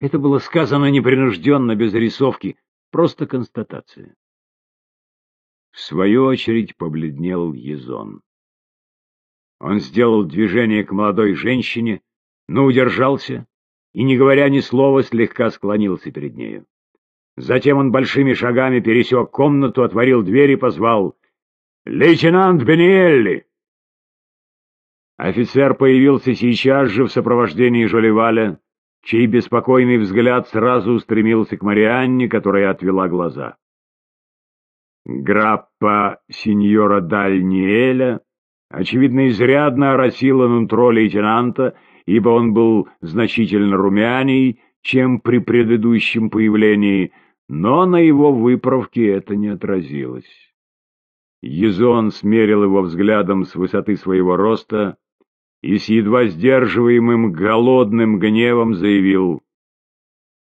Это было сказано непринужденно, без рисовки, просто констатация. В свою очередь побледнел Езон. Он сделал движение к молодой женщине, но удержался и, не говоря ни слова, слегка склонился перед нею. Затем он большими шагами пересек комнату, отворил дверь и позвал «Лейтенант Бениэлли!» Офицер появился сейчас же в сопровождении Жолеваля, чей беспокойный взгляд сразу устремился к Марианне, которая отвела глаза. Граппа сеньора Дальниэля, очевидно, изрядно оросила нутро лейтенанта, ибо он был значительно румяней, чем при предыдущем появлении, но на его выправке это не отразилось. Езон смерил его взглядом с высоты своего роста и с едва сдерживаемым голодным гневом заявил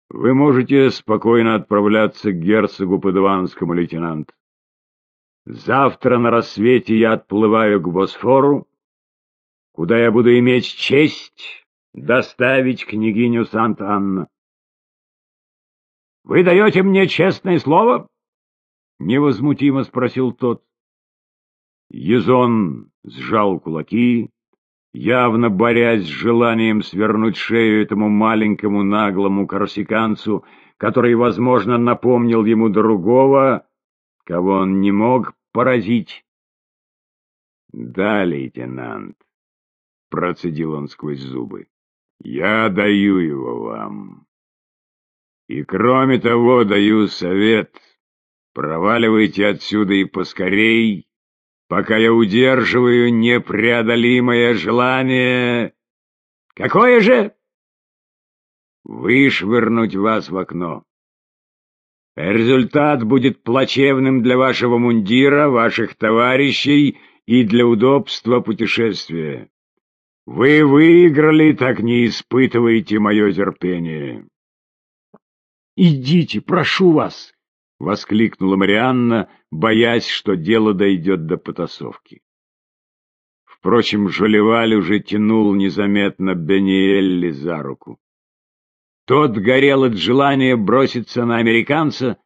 «Вы можете спокойно отправляться к герцогу Падуанскому, лейтенант. Завтра на рассвете я отплываю к Босфору, куда я буду иметь честь доставить княгиню Санта-Анна. — Вы даете мне честное слово? — невозмутимо спросил тот. Езон сжал кулаки, явно борясь с желанием свернуть шею этому маленькому наглому корсиканцу, который, возможно, напомнил ему другого, кого он не мог поразить. — Да, лейтенант, — процедил он сквозь зубы, — я даю его вам. И кроме того даю совет, проваливайте отсюда и поскорей, пока я удерживаю непреодолимое желание... Какое же? Вышвырнуть вас в окно. Результат будет плачевным для вашего мундира, ваших товарищей и для удобства путешествия. Вы выиграли, так не испытывайте мое терпение. «Идите, прошу вас!» — воскликнула Марианна, боясь, что дело дойдет до потасовки. Впрочем, Жолеваль уже тянул незаметно Бениэлли за руку. Тот горел от желания броситься на американца,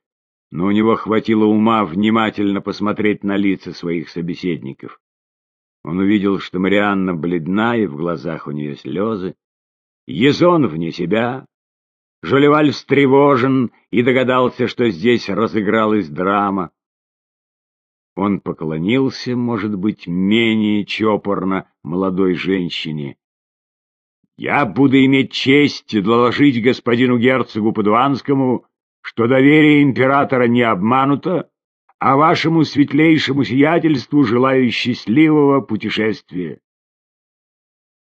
но у него хватило ума внимательно посмотреть на лица своих собеседников. Он увидел, что Марианна бледна, и в глазах у нее слезы. Езон вне себя. Жолеваль встревожен и догадался, что здесь разыгралась драма. Он поклонился, может быть, менее чопорно молодой женщине. Я буду иметь честь доложить господину герцогу Падуанскому, что доверие императора не обмануто, а вашему светлейшему сиятельству желаю счастливого путешествия.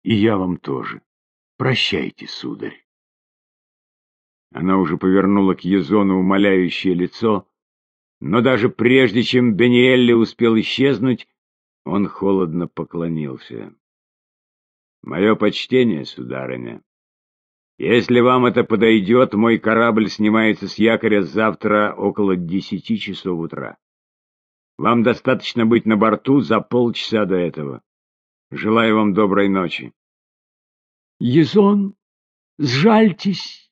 И я вам тоже. Прощайте, сударь. Она уже повернула к Езону умоляющее лицо, но даже прежде чем Бениэлли успел исчезнуть, он холодно поклонился. Мое почтение, сударыня. Если вам это подойдет, мой корабль снимается с якоря завтра около десяти часов утра. Вам достаточно быть на борту за полчаса до этого. Желаю вам доброй ночи. Езон, сжальтесь.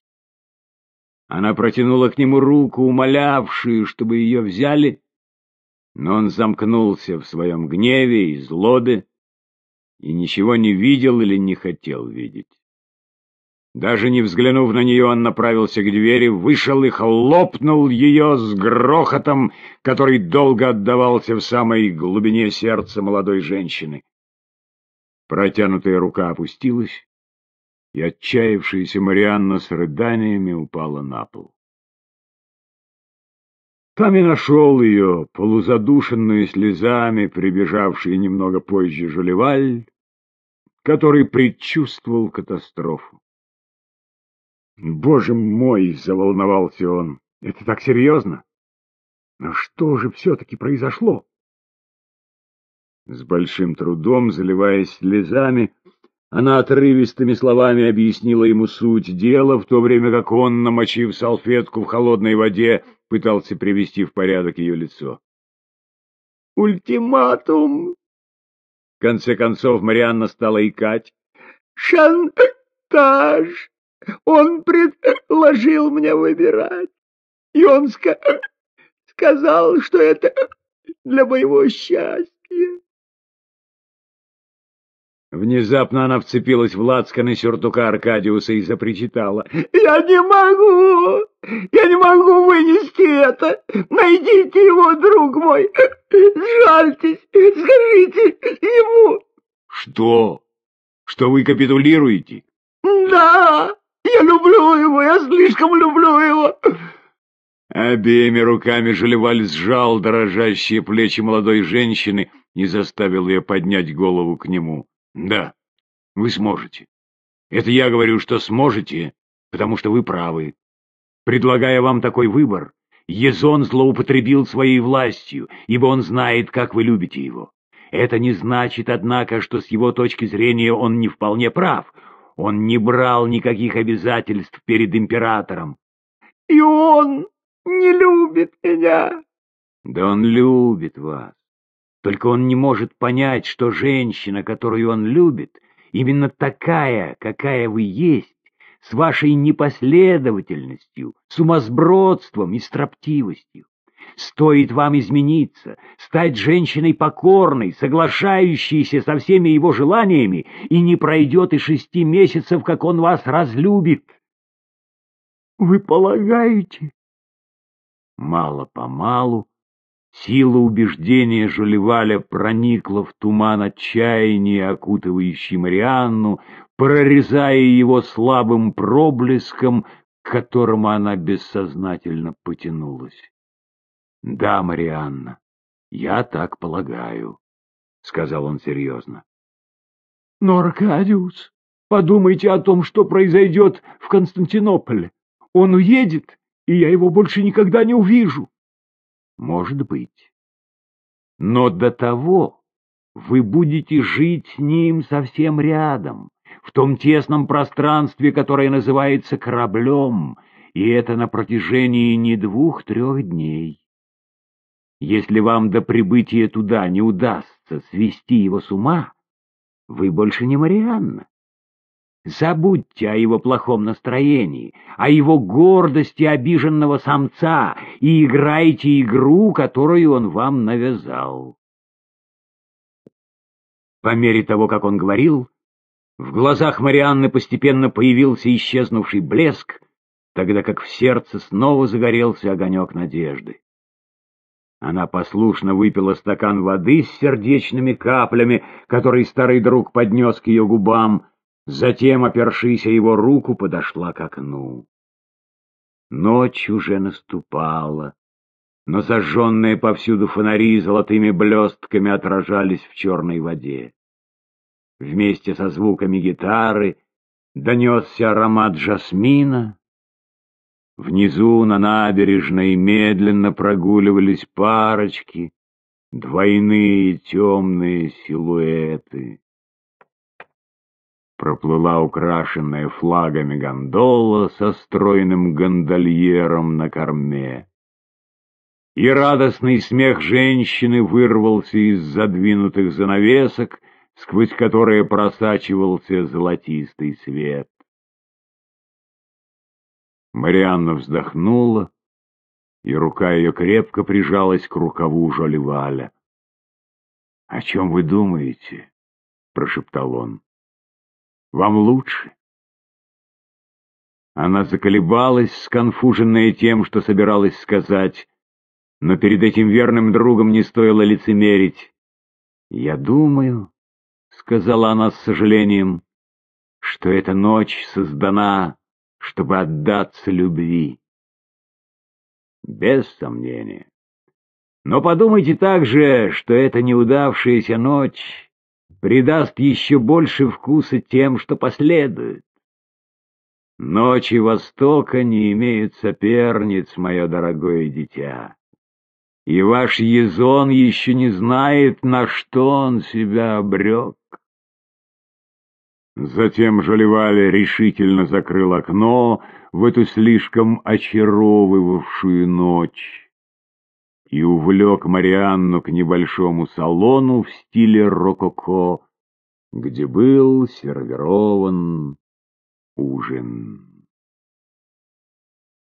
Она протянула к нему руку, умолявшую, чтобы ее взяли, но он замкнулся в своем гневе и злобе, и ничего не видел или не хотел видеть. Даже не взглянув на нее, он направился к двери, вышел и хлопнул ее с грохотом, который долго отдавался в самой глубине сердца молодой женщины. Протянутая рука опустилась, и отчаявшаяся Марианна с рыданиями упала на пол. Там и нашел ее, полузадушенную слезами, прибежавший немного позже Жолеваль, который предчувствовал катастрофу. «Боже мой!» — заволновался он. «Это так серьезно? Но что же все-таки произошло?» С большим трудом, заливаясь слезами, она отрывистыми словами объяснила ему суть дела, в то время как он, намочив салфетку в холодной воде, пытался привести в порядок ее лицо. «Ультиматум!» В конце концов Марианна стала икать. «Шантаж! Он предложил мне выбирать, и он ска сказал, что это для моего счастья. Внезапно она вцепилась в лацканы сюртука Аркадиуса и запричитала. «Я не могу! Я не могу вынести это! Найдите его, друг мой! Жальтесь! Скажите ему!» «Что? Что вы капитулируете?» «Да! Я люблю его! Я слишком люблю его!» Обеими руками Желеваль сжал дрожащие плечи молодой женщины и заставил ее поднять голову к нему. Да, вы сможете. Это я говорю, что сможете, потому что вы правы. Предлагая вам такой выбор, Езон злоупотребил своей властью, ибо он знает, как вы любите его. Это не значит, однако, что с его точки зрения он не вполне прав. Он не брал никаких обязательств перед императором. И он не любит меня. Да он любит вас. Только он не может понять, что женщина, которую он любит, именно такая, какая вы есть, с вашей непоследовательностью, сумасбродством и строптивостью. Стоит вам измениться, стать женщиной покорной, соглашающейся со всеми его желаниями, и не пройдет и шести месяцев, как он вас разлюбит. Вы полагаете? Мало-помалу Сила убеждения Жолеваля проникла в туман отчаяния, окутывающий Марианну, прорезая его слабым проблеском, к которому она бессознательно потянулась. — Да, Марианна, я так полагаю, — сказал он серьезно. — Но, Аркадиус, подумайте о том, что произойдет в Константинополе. Он уедет, и я его больше никогда не увижу. Может быть. Но до того вы будете жить с ним совсем рядом, в том тесном пространстве, которое называется кораблем, и это на протяжении не двух-трех дней. Если вам до прибытия туда не удастся свести его с ума, вы больше не Марианна. Забудьте о его плохом настроении, о его гордости обиженного самца и играйте игру, которую он вам навязал. По мере того, как он говорил, в глазах Марианны постепенно появился исчезнувший блеск, тогда как в сердце снова загорелся огонек надежды. Она послушно выпила стакан воды с сердечными каплями, который старый друг поднес к ее губам, Затем, опершись о его руку, подошла к окну. Ночь уже наступала, но зажженные повсюду фонари золотыми блестками отражались в черной воде. Вместе со звуками гитары донесся аромат жасмина. Внизу на набережной медленно прогуливались парочки, двойные темные силуэты проплыла украшенная флагами гондола со стройным гондольером на корме. И радостный смех женщины вырвался из задвинутых занавесок, сквозь которые просачивался золотистый свет. Марианна вздохнула, и рука ее крепко прижалась к рукаву Жолеваля. — О чем вы думаете? — прошептал он. Вам лучше?» Она заколебалась, сконфуженная тем, что собиралась сказать, но перед этим верным другом не стоило лицемерить. «Я думаю», — сказала она с сожалением, — «что эта ночь создана, чтобы отдаться любви». Без сомнения. Но подумайте также, что эта неудавшаяся ночь придаст еще больше вкуса тем, что последует. Ночи Востока не имеют соперниц, мое дорогое дитя, и ваш Езон еще не знает, на что он себя обрек. Затем Жолеваль решительно закрыл окно в эту слишком очаровывавшую ночь и увлек Марианну к небольшому салону в стиле рококо, где был сервирован ужин.